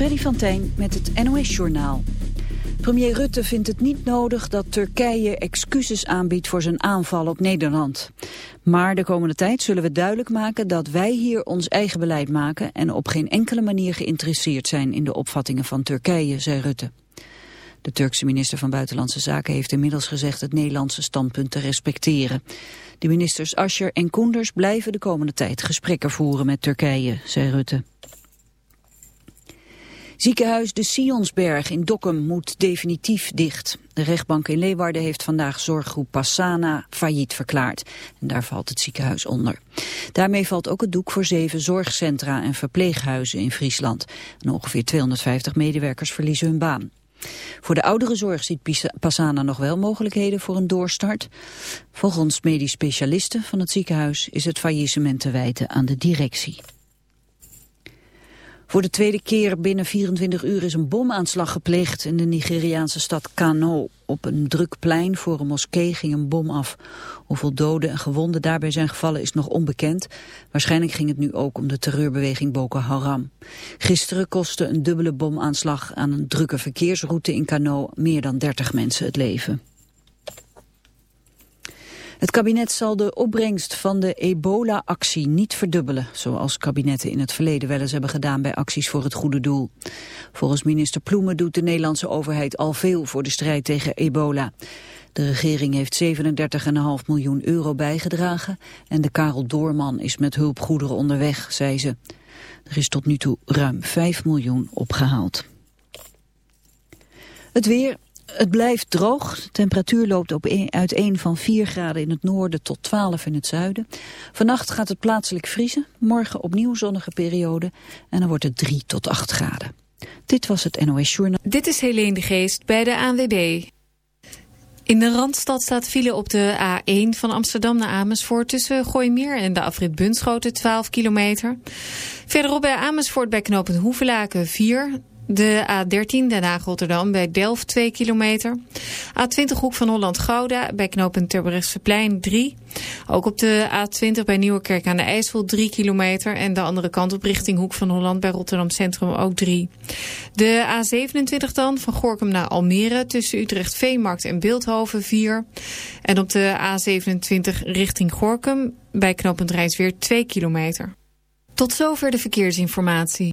Freddy van Tijn met het NOS-journaal. Premier Rutte vindt het niet nodig dat Turkije excuses aanbiedt voor zijn aanval op Nederland. Maar de komende tijd zullen we duidelijk maken dat wij hier ons eigen beleid maken... en op geen enkele manier geïnteresseerd zijn in de opvattingen van Turkije, zei Rutte. De Turkse minister van Buitenlandse Zaken heeft inmiddels gezegd het Nederlandse standpunt te respecteren. De ministers Ascher en Koenders blijven de komende tijd gesprekken voeren met Turkije, zei Rutte. Ziekenhuis de Sionsberg in Dokkum moet definitief dicht. De rechtbank in Leeuwarden heeft vandaag zorggroep Passana failliet verklaard. En daar valt het ziekenhuis onder. Daarmee valt ook het doek voor zeven zorgcentra en verpleeghuizen in Friesland. En ongeveer 250 medewerkers verliezen hun baan. Voor de ouderenzorg ziet Passana nog wel mogelijkheden voor een doorstart. Volgens medisch specialisten van het ziekenhuis is het faillissement te wijten aan de directie. Voor de tweede keer binnen 24 uur is een bomaanslag gepleegd in de Nigeriaanse stad Kano. Op een druk plein voor een moskee ging een bom af. Hoeveel doden en gewonden daarbij zijn gevallen is nog onbekend. Waarschijnlijk ging het nu ook om de terreurbeweging Boko Haram. Gisteren kostte een dubbele bomaanslag aan een drukke verkeersroute in Kano meer dan 30 mensen het leven. Het kabinet zal de opbrengst van de ebola-actie niet verdubbelen, zoals kabinetten in het verleden wel eens hebben gedaan bij acties voor het goede doel. Volgens minister Ploemen doet de Nederlandse overheid al veel voor de strijd tegen ebola. De regering heeft 37,5 miljoen euro bijgedragen en de Karel Doorman is met hulpgoederen onderweg, zei ze. Er is tot nu toe ruim 5 miljoen opgehaald. Het weer, het blijft droog. De temperatuur loopt op een, uiteen van 4 graden in het noorden tot 12 in het zuiden. Vannacht gaat het plaatselijk vriezen. Morgen opnieuw zonnige periode. En dan wordt het 3 tot 8 graden. Dit was het NOS Journal. Dit is Helene de Geest bij de ANWB. In de Randstad staat file op de A1 van Amsterdam naar Amersfoort... tussen Gooimeer en de afrit Bunschoten, 12 kilometer. Verderop bij Amersfoort bij knooppunt Hoevelaken 4... De A13 Den Haag-Rotterdam bij Delft 2 kilometer. A20 Hoek van Holland-Gouda bij knooppunt Terbrechtseplein 3. Ook op de A20 bij Nieuwekerk aan de IJssel 3 kilometer. En de andere kant op richting Hoek van Holland bij Rotterdam Centrum ook 3. De A27 dan van Gorkum naar Almere tussen Utrecht Veemarkt en Beeldhoven 4. En op de A27 richting Gorkum bij knooppunt Rijnsweer 2 kilometer. Tot zover de verkeersinformatie.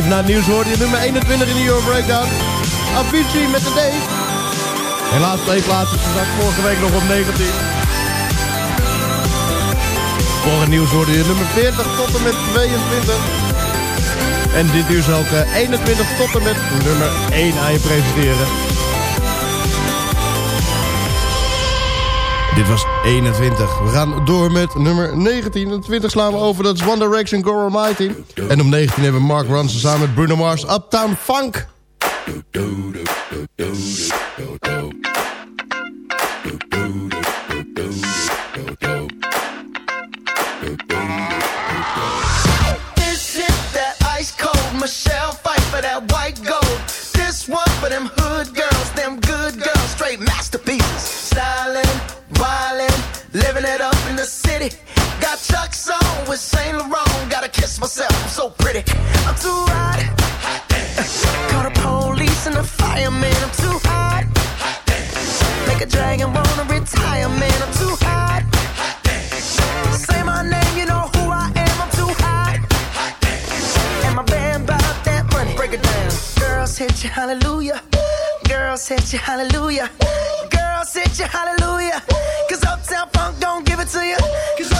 Even naar het nieuws hoorde nummer 21 in de Euro Breakdown. Avicii met de D. Helaas twee plaatsen gezakt, vorige week nog op 19. Voor het nieuws hoorde je nummer 40 tot en met 22. En dit zal ik eh, 21 tot en met nummer 1 aan je presenteren. Dit was 21. We gaan door met nummer 19. En 20 slaan we over, dat is One Direction Go Almighty. En op 19 hebben we Mark Ronson samen met Bruno Mars, Uptown Funk. To you. Cause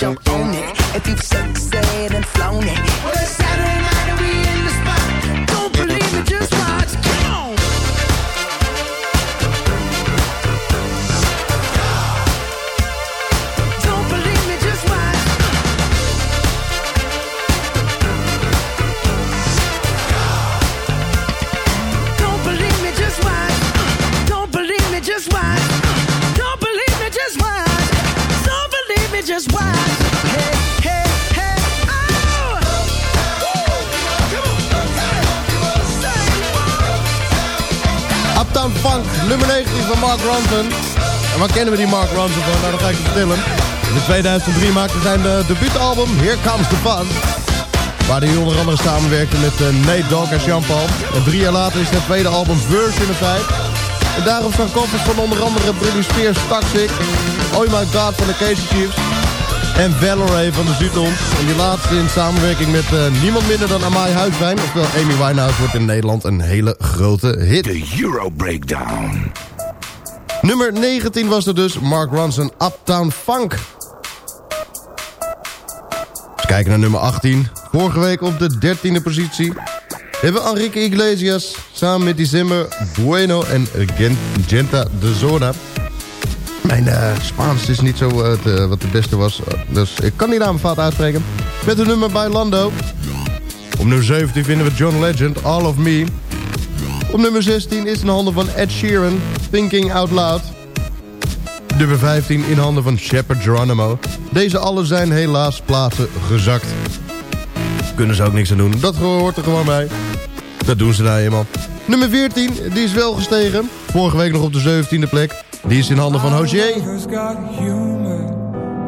jump on it. If you said and flown it. Well, it's Saturday night and we in the spot. Don't believe it, just watch. Uptown Funk, nummer 19 van Mark Ronson. En waar kennen we die Mark Ronson van? Nou, dat ga ik je vertellen. In 2003 maakte zijn de debuutalbum Here Comes the Fun. Waar hij onder andere samenwerkte met eh, Nate Dogg en Sean Paul. En drie jaar later is zijn tweede album Verse in de tijd. En daarop staan covers van onder andere Britney Spears, Toxic, Oh My God van de Casey Chiefs en Valerie van de Zuidons. En die laatste in samenwerking met eh, niemand minder dan Amai Huiswijn. Oftewel Amy Winehouse wordt in Nederland een hele grote hit. De Euro Breakdown. Nummer 19 was er dus Mark Ronson, Uptown Funk. Eens kijken naar nummer 18. Vorige week op de 13e positie hebben we Enrique Iglesias samen met die Zimmer, Bueno en Gen- Genta de Zona. Mijn eh, Spaans is niet zo eh, eh, wat het beste was, dus ik kan die naam fout uitspreken. Met een nummer bij Lando. Op nummer 17 vinden we John Legend, All of Me. Op nummer 16 is in handen van Ed Sheeran, Thinking Out Loud. Nummer 15 in handen van Shepard Geronimo. Deze alle zijn helaas plaatsen gezakt. Kunnen ze ook niks aan doen. Dat hoort er gewoon bij. Dat doen ze nou eenmaal. Nummer 14, die is wel gestegen. Vorige week nog op de 17e plek. Die is in handen van.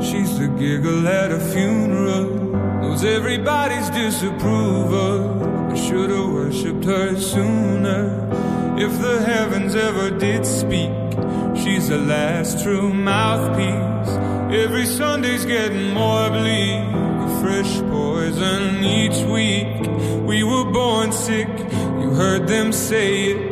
She's the giggle at a funeral. Knows everybody's disapproval. I should have worshipped her sooner. If the heavens ever did speak, she's the last true mouthpiece. Every Sunday's getting more bleak. A fresh poison each week. We were born sick. You heard them say it.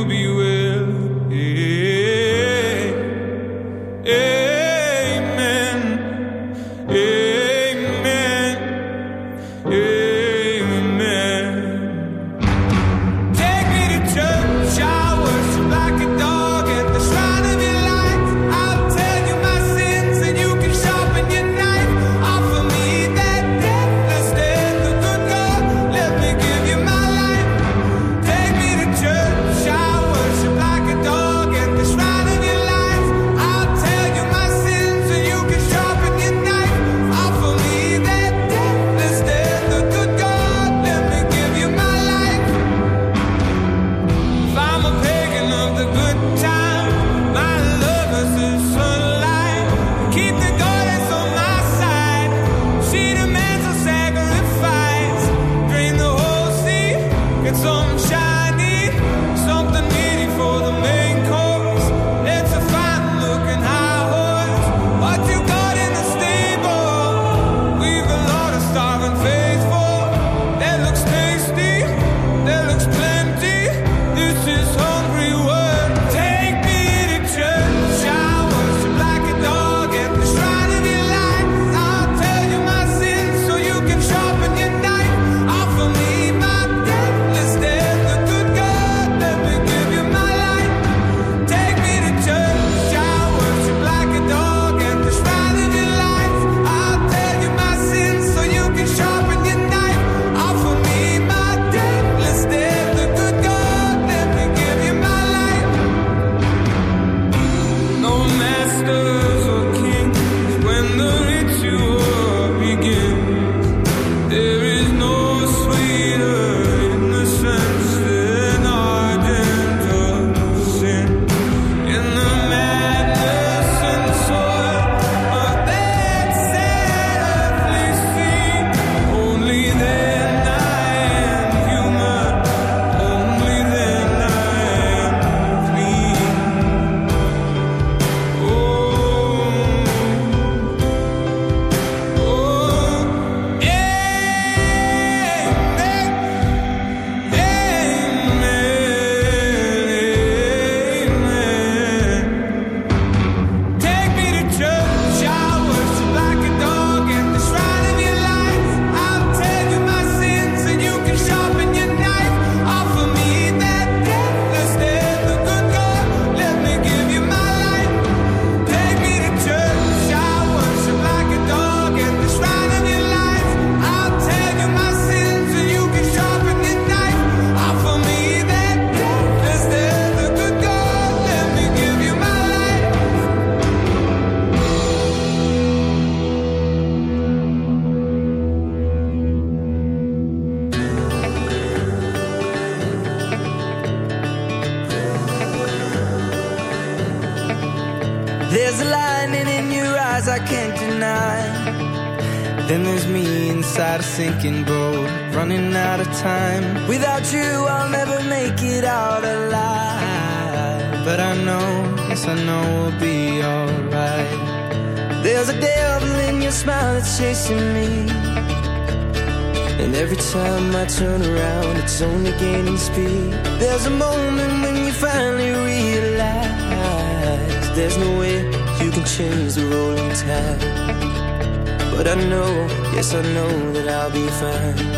know, yes, I know that I'll be fine.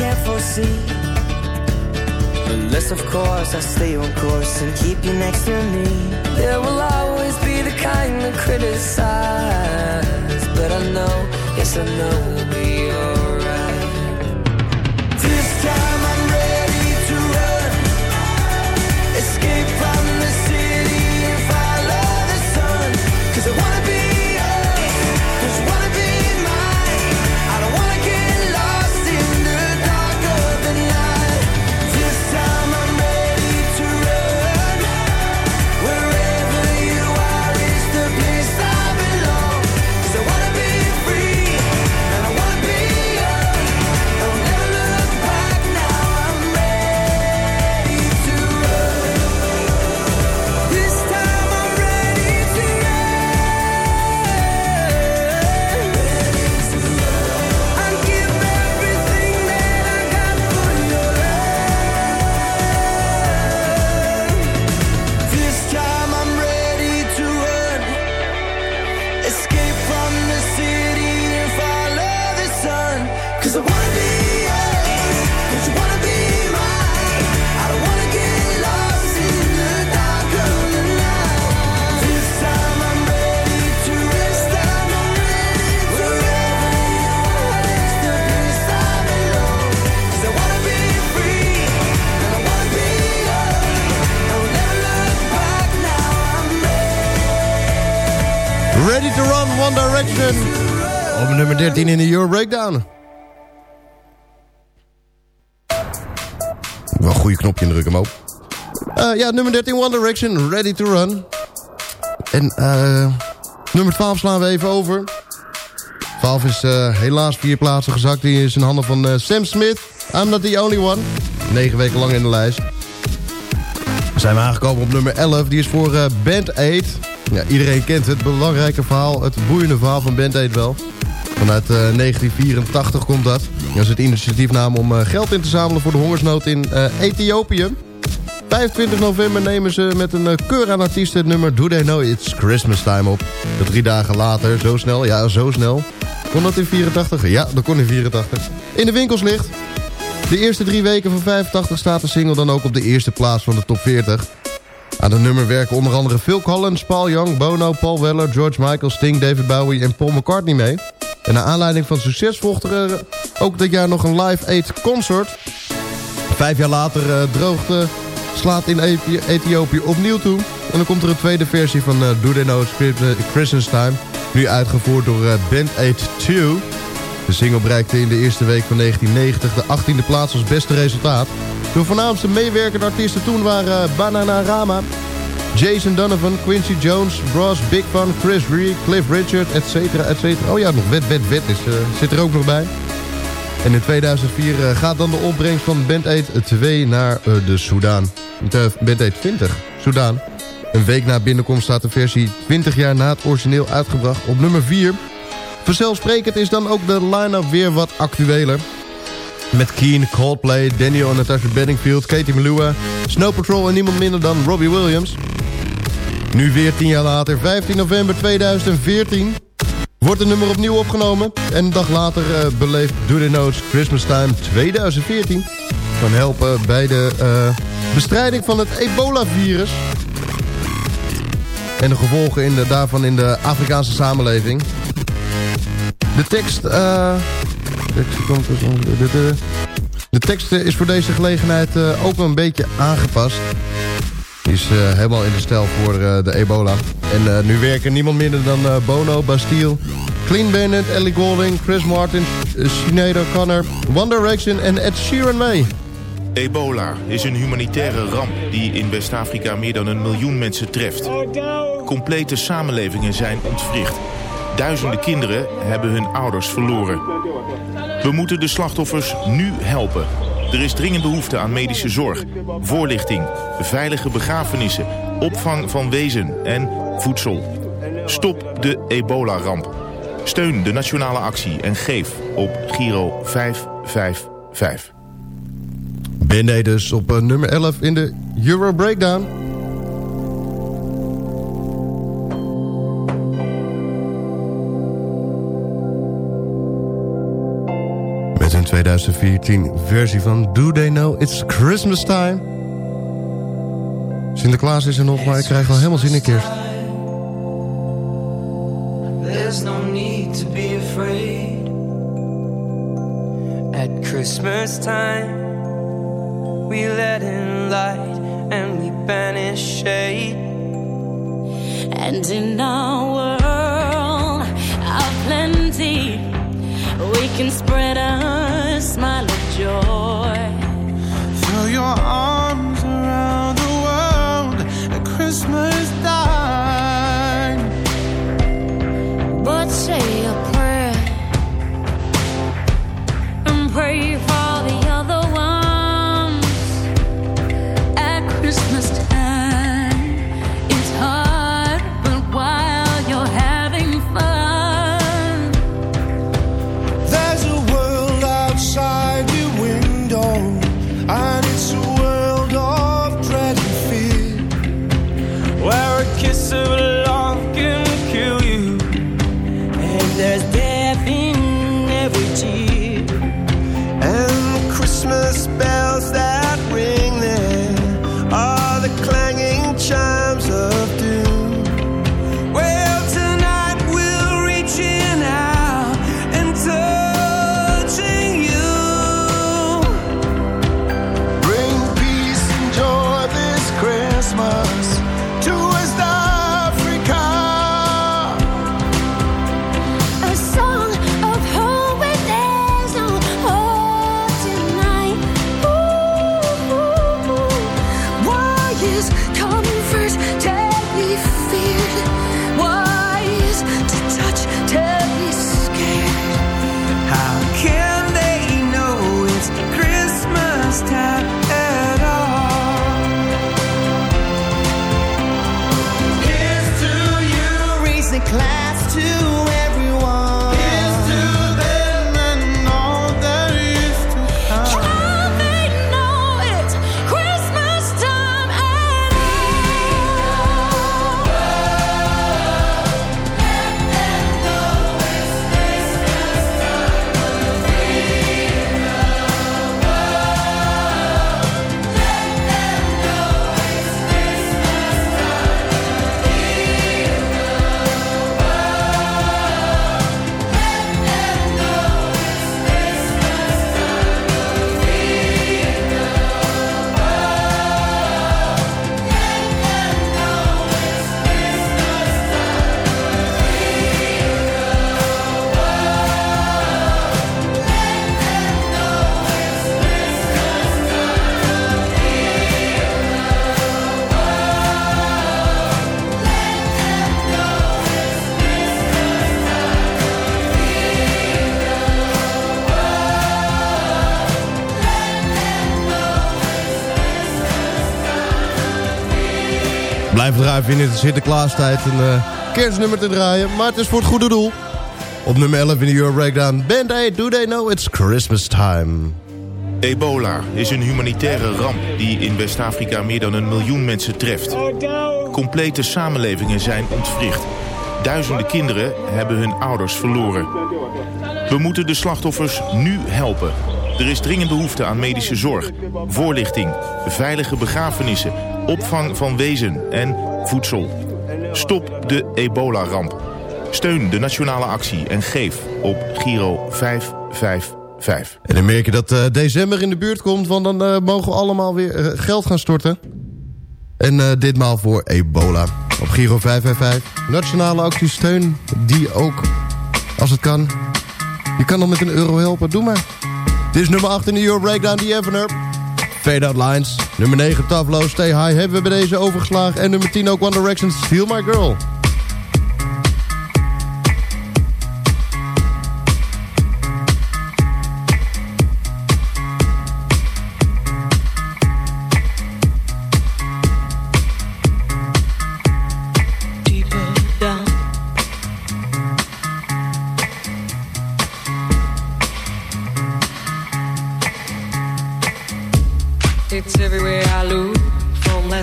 Can't foresee. Unless, of course, I stay on course and keep you next to me. There will always be the kind that criticize. But I know, yes, I know Run, One Direction. Op nummer 13 in de Euro Breakdown. Wel een goede knopje indrukken, Mo. Eh, ja, nummer 13, One Direction, Ready to Run. En eh nummer 12 slaan we even over. 12 is eh, helaas vier plaatsen gezakt. Die is in handen van Sam Smith. I'm not the only one. Negen weken lang in de lijst. Dan zijn we aangekomen op nummer 11. Die is voor Band 8. Ja, iedereen kent het belangrijke verhaal, het boeiende verhaal van Band 8 wel. Vanuit eh, 1984 komt dat. Dat is het initiatief namen om eh, geld in te zamelen voor de hongersnood in eh, Ethiopië. 25 november nemen ze met een eh, keur aan artiesten het nummer Do They Know It's Christmas Time op. Drie dagen later, zo snel, ja zo snel. Kon dat in 84? Ja, dat kon in 84. In de winkels ligt. De eerste drie weken van 85 staat de single dan ook op de eerste plaats van de top 40. Aan het nummer werken onder andere Phil Collins, Paul Young, Bono, Paul Weller, George Michael, Sting, David Bowie en Paul McCartney mee. En naar aanleiding van succes volgde er eh, ook dit jaar nog een Live Aid concert. Vijf jaar later eh, droogte slaat in Ethi- Ethiopië opnieuw toe. En dan komt er een tweede versie van eh, Do They Know Christmas Time. Nu uitgevoerd door Band Aid 2. De single bereikte in de eerste week van 1990 de 18e plaats als beste resultaat. De voornaamste meewerkende artiesten toen waren eh, Bananarama, Jason Donovan, Quincy Jones, Bros, Big Fun, Chris Rea, Cliff Richard, et cetera, et cetera. Oh ja, nog Wet Wet Wet is, eh, zit er ook nog bij. En in 2004 eh, gaat dan de opbrengst van Band Aid 2 naar eh, de Soudaan. Uh, Band Aid 20, Soudaan. Een week na binnenkomst staat de versie 20 jaar na het origineel uitgebracht op nummer 4. Vanzelfsprekend is dan ook de line-up weer wat actueler. Met Keen, Coldplay, Daniel en Natasha Bedingfield, Katie Melua, Snow Patrol en niemand minder dan Robbie Williams. Nu weer 10 jaar later, 15 november 2014, wordt het nummer opnieuw opgenomen. En een dag later eh, beleeft Do The Notes Christmas Time 2014. Van helpen bij de eh, bestrijding van het ebola-virus. en de gevolgen de, daarvan in de Afrikaanse samenleving. De tekst, eh, de, tekst eh, is voor deze gelegenheid eh, ook een beetje aangepast. Die is eh, helemaal in de stijl voor de ebola. En nu werken niemand minder dan Bono, Bastille, Clean Bandit, Ellie Goulding, Chris Martin, Sinead O'Connor, One Direction en Ed Sheeran mee. Ebola is een humanitaire ramp die in West-Afrika meer dan een miljoen mensen treft. Complete samenlevingen zijn ontwricht. Duizenden kinderen hebben hun ouders verloren. We moeten de slachtoffers nu helpen. Er is dringend behoefte aan medische zorg, voorlichting, veilige begrafenissen, opvang van wezen en voedsel. Stop de ebola-ramp. Steun de nationale actie en geef op Giro 555. Band-Aid dus op eh, nummer 11 in de Euro Breakdown. 2014 versie van Do They Know It's Christmas Time. Sinterklaas is er nog, maar ik krijg wel helemaal zin in kerst. There's no need to be afraid. At Christmas time, we let in light and we banish shade. And in our world of plenty, we can spread a smile of joy. Throw your arms around the world at Christmas Draaien vinden in de Sinterklaastijd een eh, kerstnummer te draaien. Maar het is voor het goede doel. Op nummer 11 in de Euro Breakdown. Band-Aid, do they know it's Christmas time? Ebola is een humanitaire ramp die in West-Afrika meer dan een miljoen mensen treft. Complete samenlevingen zijn ontwricht. Duizenden kinderen hebben hun ouders verloren. We moeten de slachtoffers nu helpen. Er is dringend behoefte aan medische zorg, voorlichting, veilige begrafenissen, opvang van wezen en voedsel. Stop de ebola-ramp. Steun de nationale actie en geef op Giro 555. En dan merk je dat eh, december in de buurt komt... want dan eh, mogen we allemaal weer eh, geld gaan storten. En ditmaal voor ebola. Op Giro 555. Nationale actie steun die ook, als het kan... Je kan nog met een euro helpen, doe maar. Dit is nummer 8 in de Euro Breakdown, The Evener. Fade Out Lines. Nummer 9, Tavlo, Stay High. Hebben we bij deze overgeslagen. En nummer 10 ook One Direction, Steal My Girl.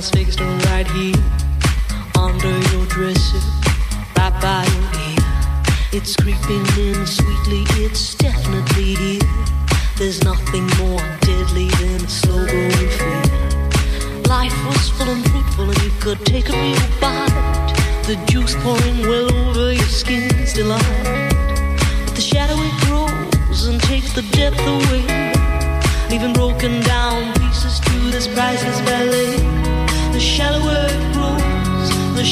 From fixed right here, under your dresser, right by your ear. It's creeping in sweetly, it's definitely here. There's nothing more deadly than a slow growing fear. Life was full and fruitful, and you could take a real bite. The juice pouring well over your skin's delight.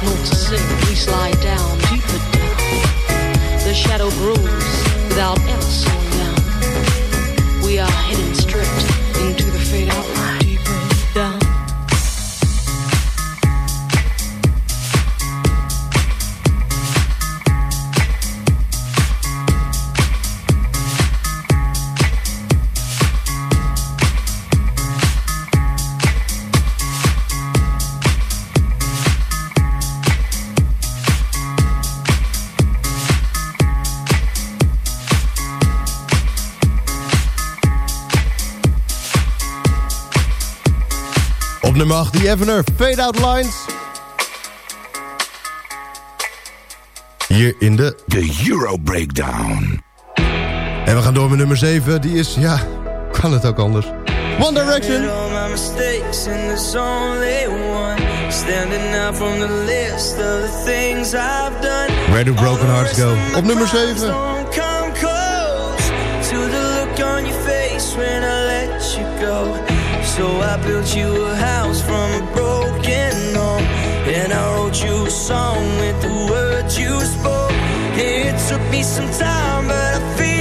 decline. Without noticing, we slide down, deeper down. The shadow grows without ever slowing down. We are hidden straight nummer 8, The Evener, Fade Out Lines. Hier in de... The Euro Breakdown. En we gaan door met nummer 7, die is, ja, kan het ook anders. One Direction. Where do broken hearts go? Op nummer 7. go So I built you a house from a broken home And I wrote you a song with the words you spoke. It took me some time but I feel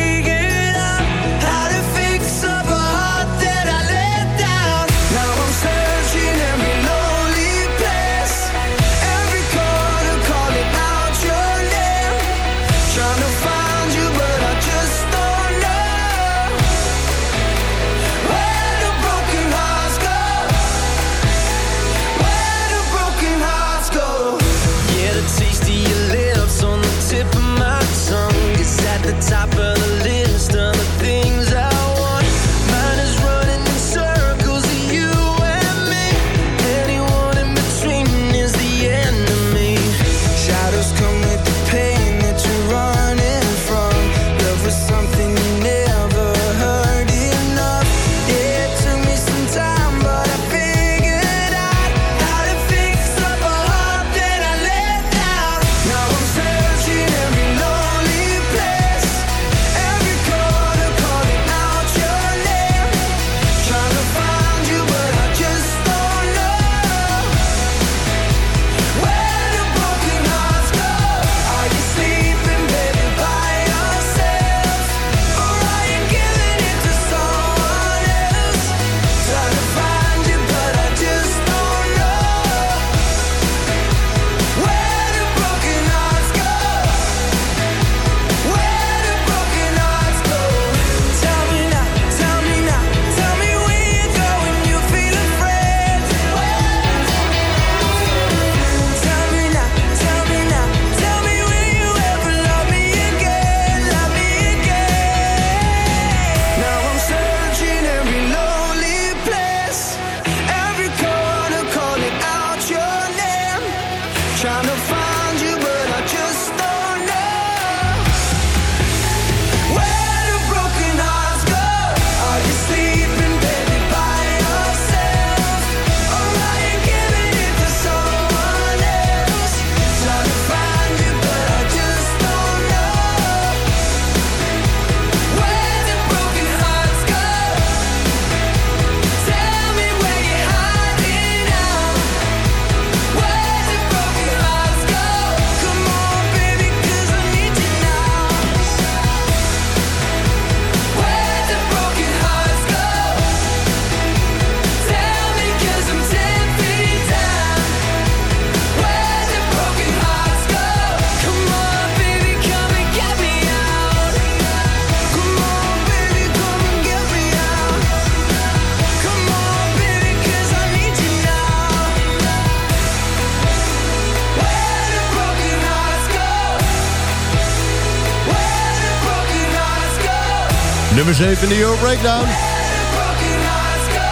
nummer 7 de Euro Breakdown.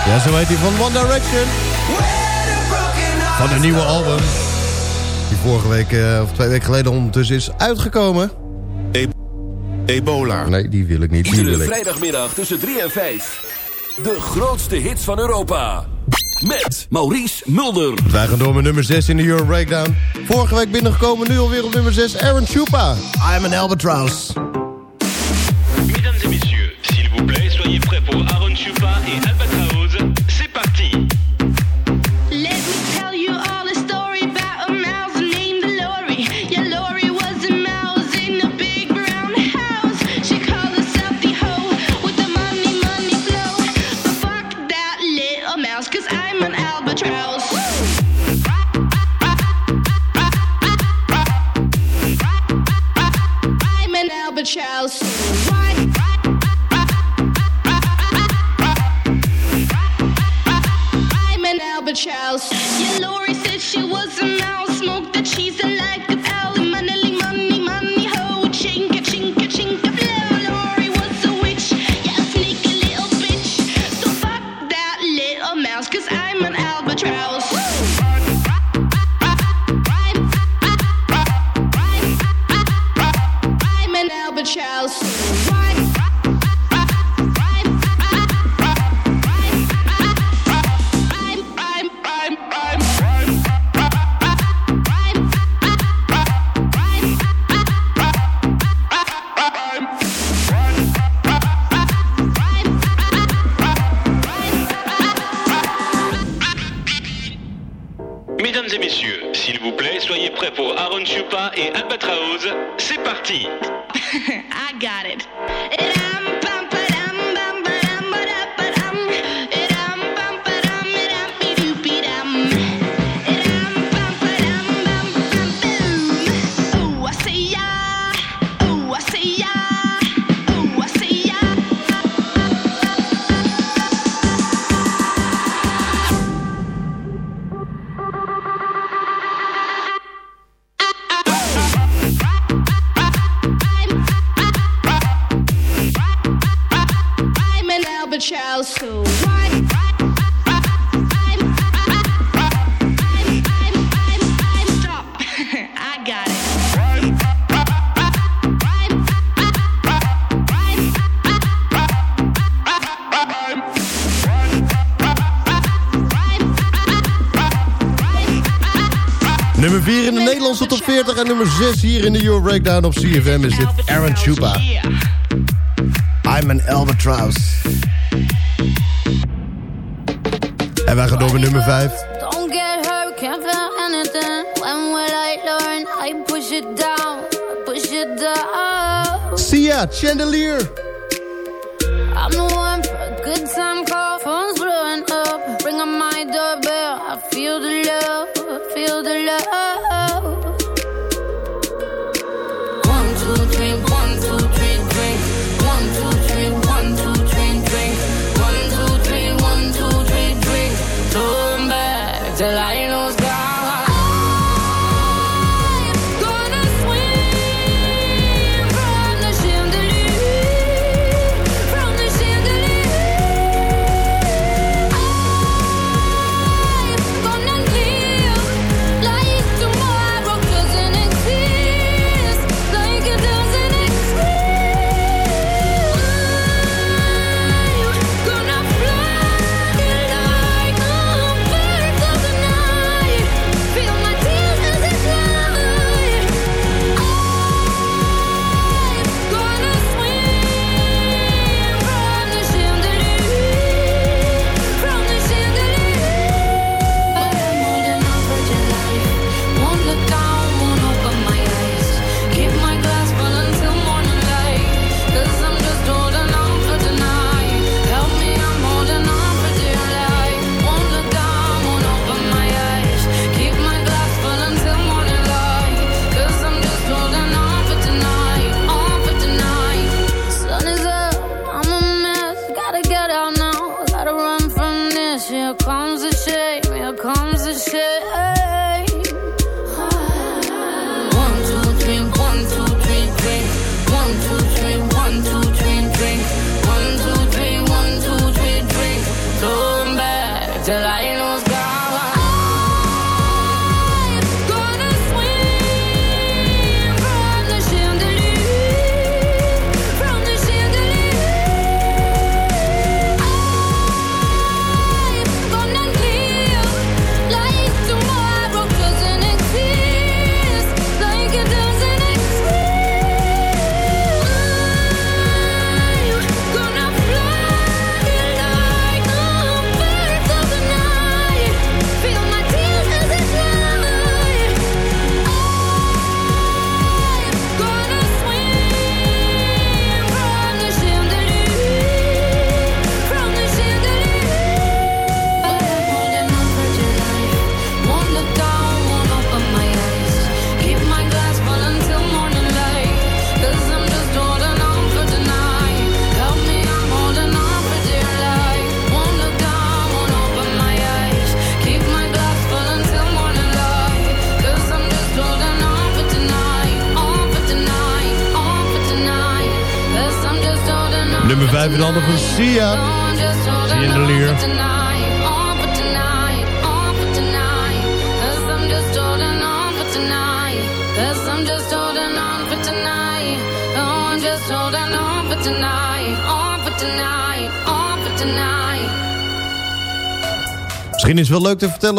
Ja, zo heet hij van One Direction. Van een nieuwe album. Die vorige week, eh, of twee weken geleden ondertussen is uitgekomen. E- Ebola. Nee, die wil ik niet. Die wil vrijdagmiddag tussen 3 en 5. De grootste hits van Europa met Maurice Mulder. Wij gaan door met nummer 6 in de Euro Breakdown. Vorige week binnengekomen, nu alweer op nummer 6, Aaron Chupa. I'm an albatross. hier in de Euro Breakdown op CFM is dit Aaron Chupa. I'm an albatross. En wij gaan door met nummer 5. Don't get hurt, can't feel anything. When will I learn? I push it down, push it down. See Sia, Chandelier. I'm the one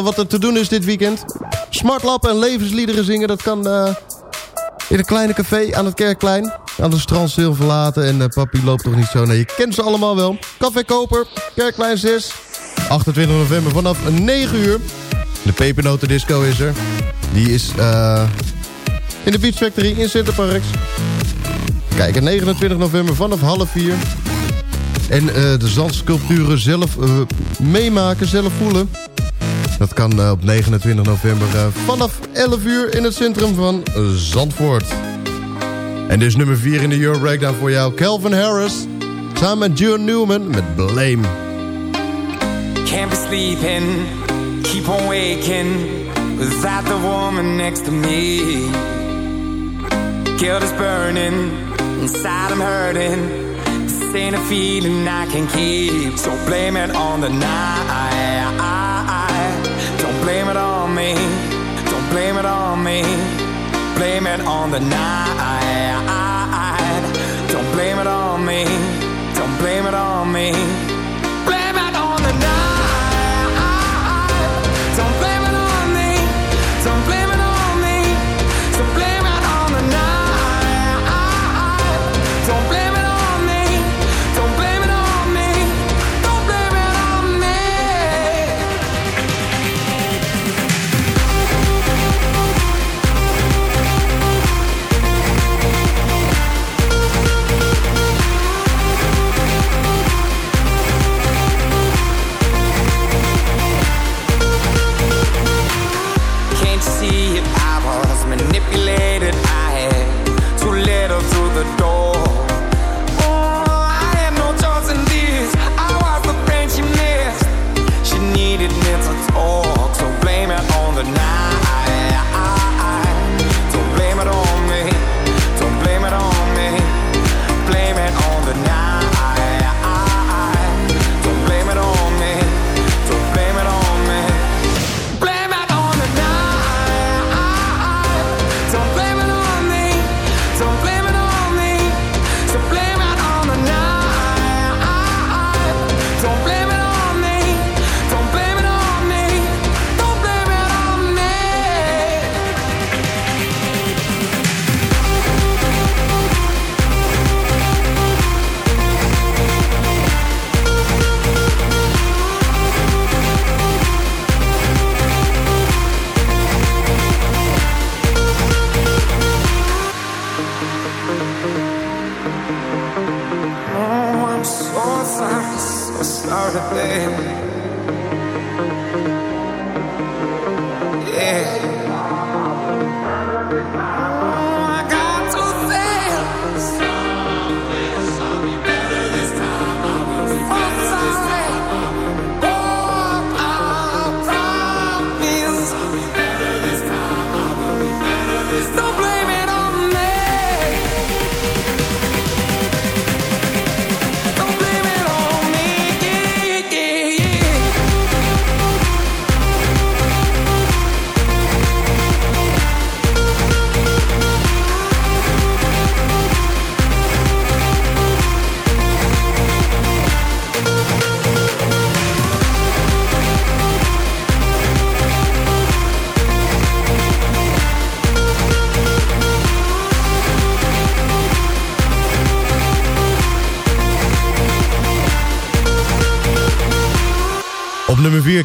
wat er te doen is dit weekend. Smartlap en levensliederen zingen, dat kan eh, in een kleine café aan het Kerkplein. Aan de strandstil verlaten en eh, papi loopt toch niet zo. Nee, je kent ze allemaal wel. Café Koper, Kerkplein 6, 28 november vanaf 9 uur. De pepernotendisco is er. Die is eh, in de Beach Factory in Sinterparks. Kijk, 29 november vanaf half 4. En de zandsculpturen zelf meemaken, zelf voelen. Dat kan eh, op 29 november eh, vanaf 11 uur in het centrum van Zandvoort. En dus nummer 4 in de Euro Breakdown voor jou, Calvin Harris. Samen met John Newman met Blame. Can't be sleeping, keep on waking without the woman next to me. Guilt is burning, inside I'm hurting. This ain't a feeling I can keep, so blame it on the night. Blame it on the night.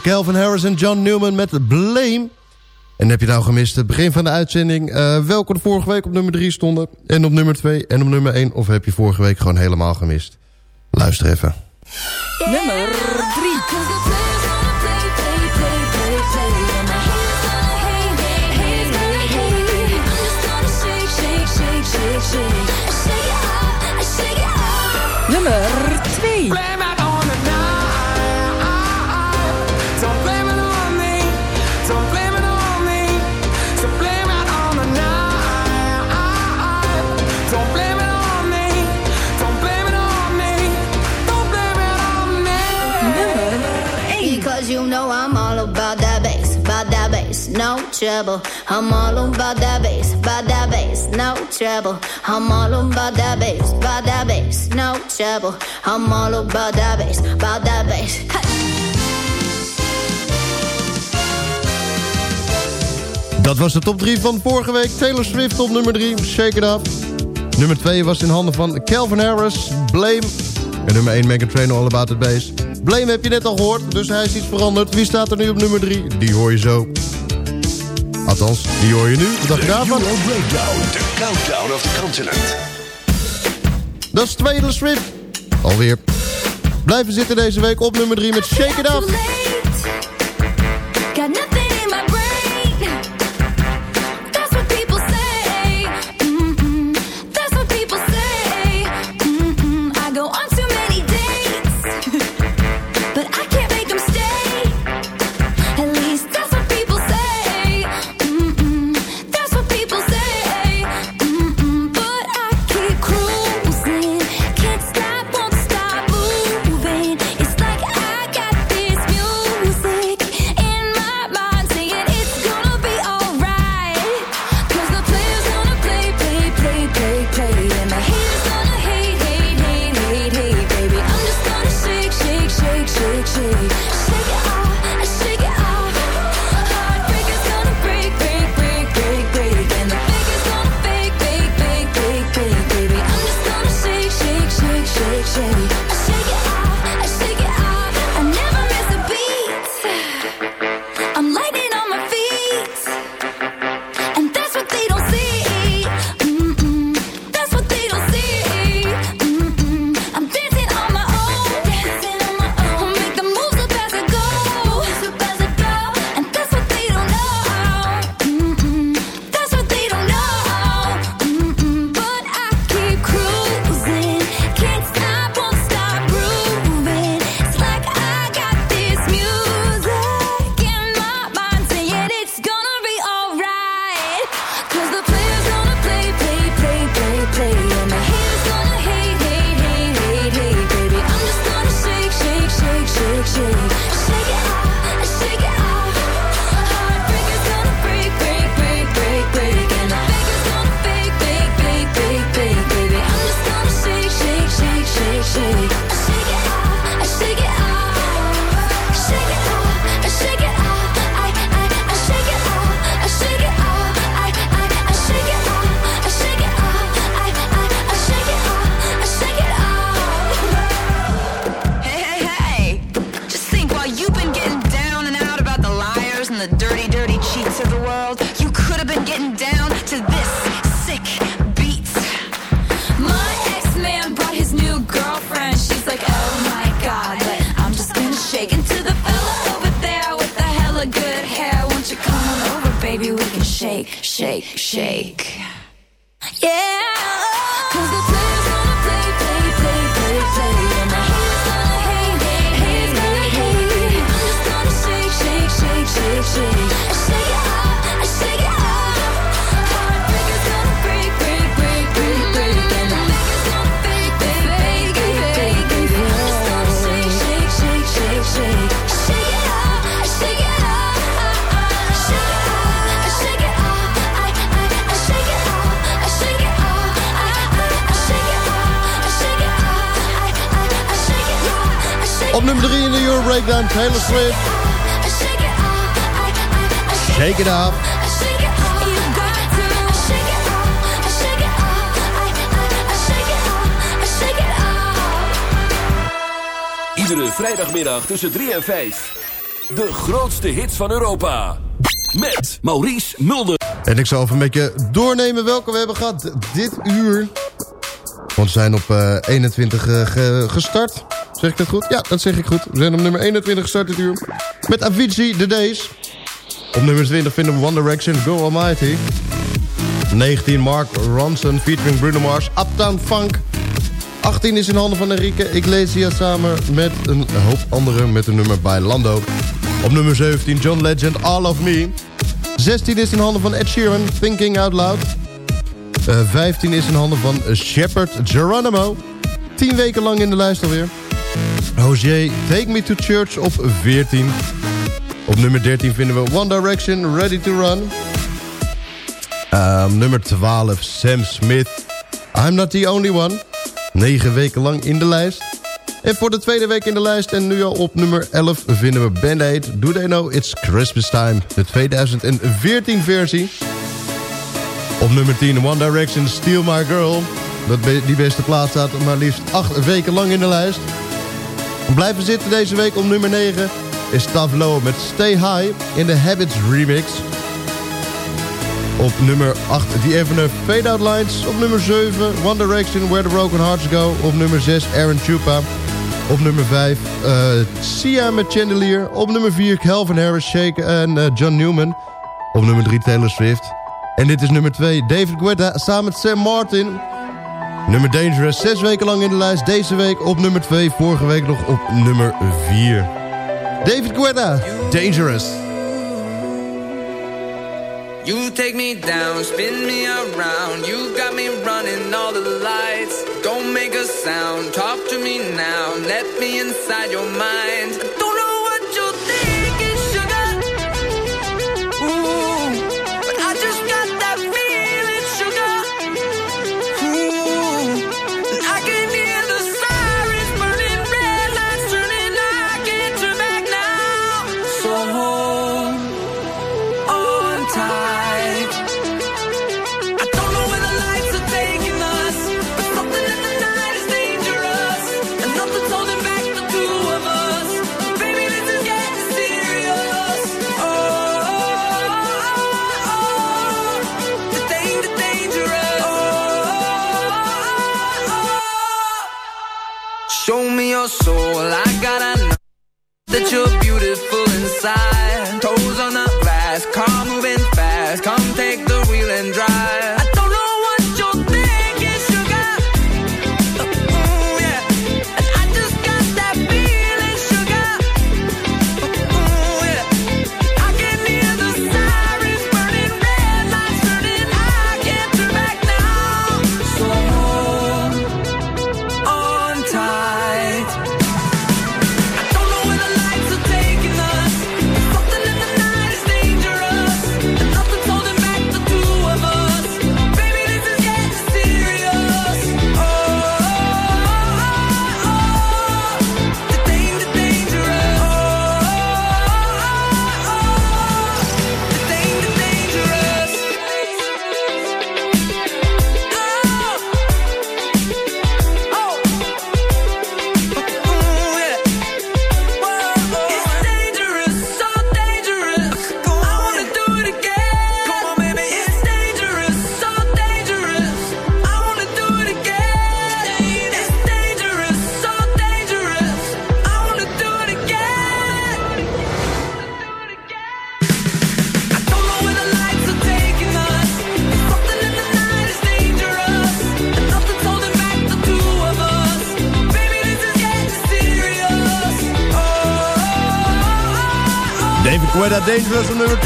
Calvin Harris en John Newman met Blame. En heb je nou gemist het begin van de uitzending... eh, welke er vorige week op nummer 3 stonden... en op nummer 2 en op nummer 1... of heb je vorige week gewoon helemaal gemist? Luister even. Nummer 3. Nummer 2. No trouble. I'm all about that bass, about that bass, no trouble. I'm all about that bass, about that bass, no trouble. I'm all about that bass, about that bass. Dat was de top 3 van vorige week. Taylor Swift op nummer 3, Shake It Up. Nummer 2 was in handen van Calvin Harris, Blame. En nummer 1, Megan Trainor, All About The Bass. Blame heb je net al gehoord, dus hij is iets veranderd. Wie staat er nu op nummer 3? Die hoor je zo. Althans, die hoor je nu. Wat dacht je daarvan? Euro Breakdown, de countdown of the continent. Dat is Taylor Swift. Alweer. Blijven zitten deze week op nummer 3 met Shake It Up. Down to this sick beat. My ex-man brought his new girlfriend. She's like, oh my god, but I'm just gonna shake into the fella over there with the hella good hair. Won't you come on over, baby? We can shake, shake, shake. Yeah. Op nummer 3 in de Euro Breakdown, Taylor Swift. Shake it off. Iedere vrijdagmiddag tussen 3 en 5. De grootste hits van Europa. Met Maurice Mulder. En ik zal even een beetje doornemen welke we hebben gehad dit uur. Want we zijn op eh, 21 eh, ge- gestart. Zeg ik dat goed? Ja, dat zeg ik goed. We zijn op nummer 21 gestart dit uur. Met Avicii, The Days. Op nummer 20 vinden we One Direction, Go Almighty. 19 Mark Ronson featuring Bruno Mars, Uptown Funk. 18 is in handen van Enrique Iglesias samen met een hoop anderen met een nummer bij Lando. Op nummer 17 John Legend, All of Me. 16 is in handen van Ed Sheeran, Thinking Out Loud. Eh, 15 is in handen van Shepard Geronimo. 10 weken lang in de lijst alweer. Hozier, Take Me to Church op 14. Op nummer 13 vinden we One Direction, Ready to Run. Ehm, nummer 12, Sam Smith. I'm Not The Only One. 9 weken lang in de lijst. En voor de tweede week in de lijst en nu al op nummer 11 vinden we Band-Aid. Do They Know It's Christmas Time. De 2014 versie. Op nummer 10 One Direction, Steal My Girl. Dat die beste plaats staat maar liefst 8 weken lang in de lijst. Blijven zitten deze week op nummer 9 is Tavlo met Stay High in de Habits remix. Op nummer 8, The Evener Fade Out Lines. Op nummer 7, One Direction, Where the Broken Hearts Go. Op nummer 6, Aaron Chupa. Op nummer 5, eh Sia met Chandelier. Op nummer 4, Calvin Harris, Shake en eh, John Newman. Op nummer 3, Taylor Swift. En dit is nummer 2, David Guetta samen met Sam Martin. Nummer Dangerous, zes weken lang in de lijst. Deze week op nummer 2, vorige week nog op nummer 4. David Guetta, Dangerous. You take me down, spin me around. You got me running all the lights. Don't make a sound, talk to me now. Let me inside your mind. Your soul, I gotta know that you're beautiful inside.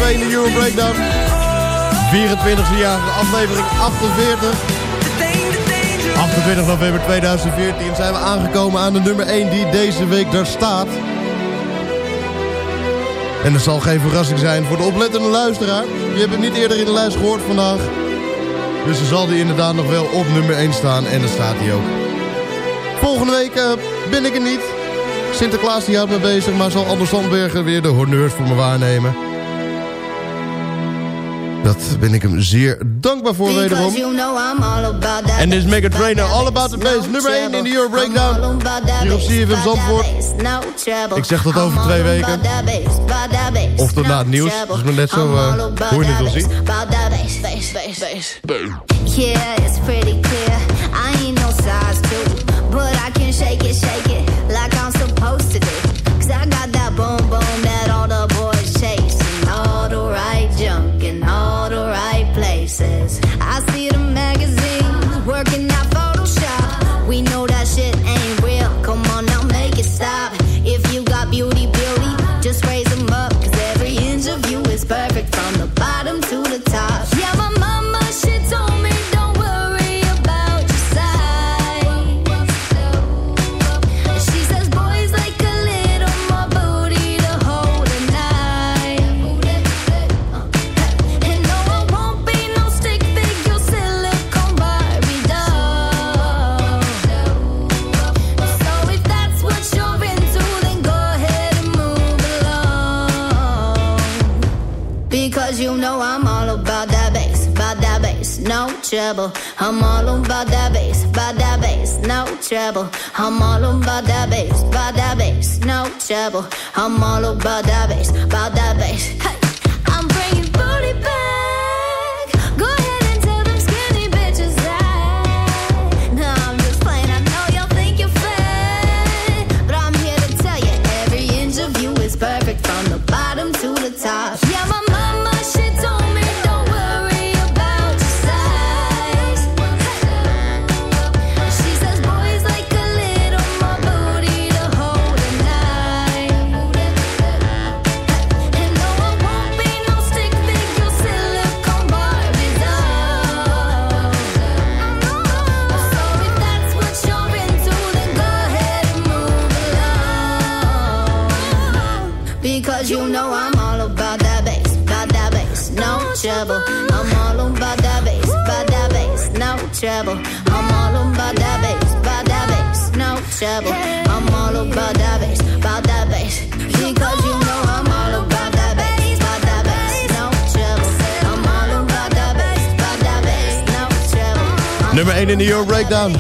2 in de Euro Breakdown. 24e jarige aflevering 48. 28 november 2014 zijn we aangekomen aan de nummer 1 die deze week daar staat. En dat zal geen verrassing zijn voor de oplettende luisteraar. Je hebt het niet eerder in de lijst gehoord vandaag. Dus dan zal die inderdaad nog wel op nummer 1 staan en dan staat hij ook. Volgende week eh, ben ik er niet. Sinterklaas die houdt me bezig, maar zal Anders weer de honneurs voor me waarnemen. Dat ben ik hem zeer dankbaar voor wederom. En dit is Mega Trainer, All About The Bass. Nummer 1 in de Euro Breakdown. Hier op CFM Zandvoort. Ik zeg tot over twee weken. Of tot na het nieuws. Dat is maar net zo eh, hoe je het wil zien. Yeah, it's pretty clear. I ain't no size two, but I can shake it, shake it I'm all about that bass, about that bass, no trouble. I'm all about that bass, that bass, no trouble. I'm all about that bass, that bass. In de Euro Breakdown.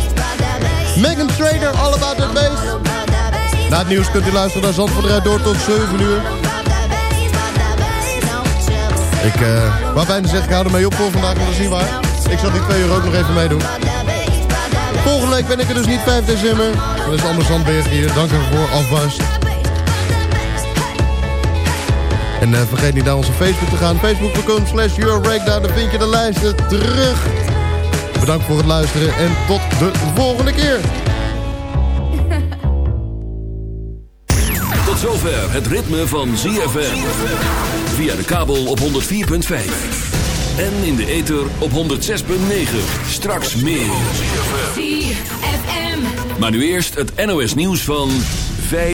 Megan Trainer, All About That Bass. Na het nieuws kunt u luisteren naar Zandvoort door tot 7 uur. Ik eh wou bijna zeggen, ik hou ermee op voor vandaag, maar dat is niet waar. Ik zal die twee uur ook nog even meedoen. Volgende week ben ik er dus niet 5 december. Dat is Anders Zandberg hier. Dank ervoor alvast. En eh, vergeet niet naar onze Facebook te gaan. Facebook.com slash Breakdown. Dan vind je de lijsten terug. Bedankt voor het luisteren en tot de volgende keer. Tot zover het ritme van ZFM. Via de kabel op 104.5. En in de ether op 106.9. Straks meer. ZFM. Maar nu eerst het NOS nieuws van 5.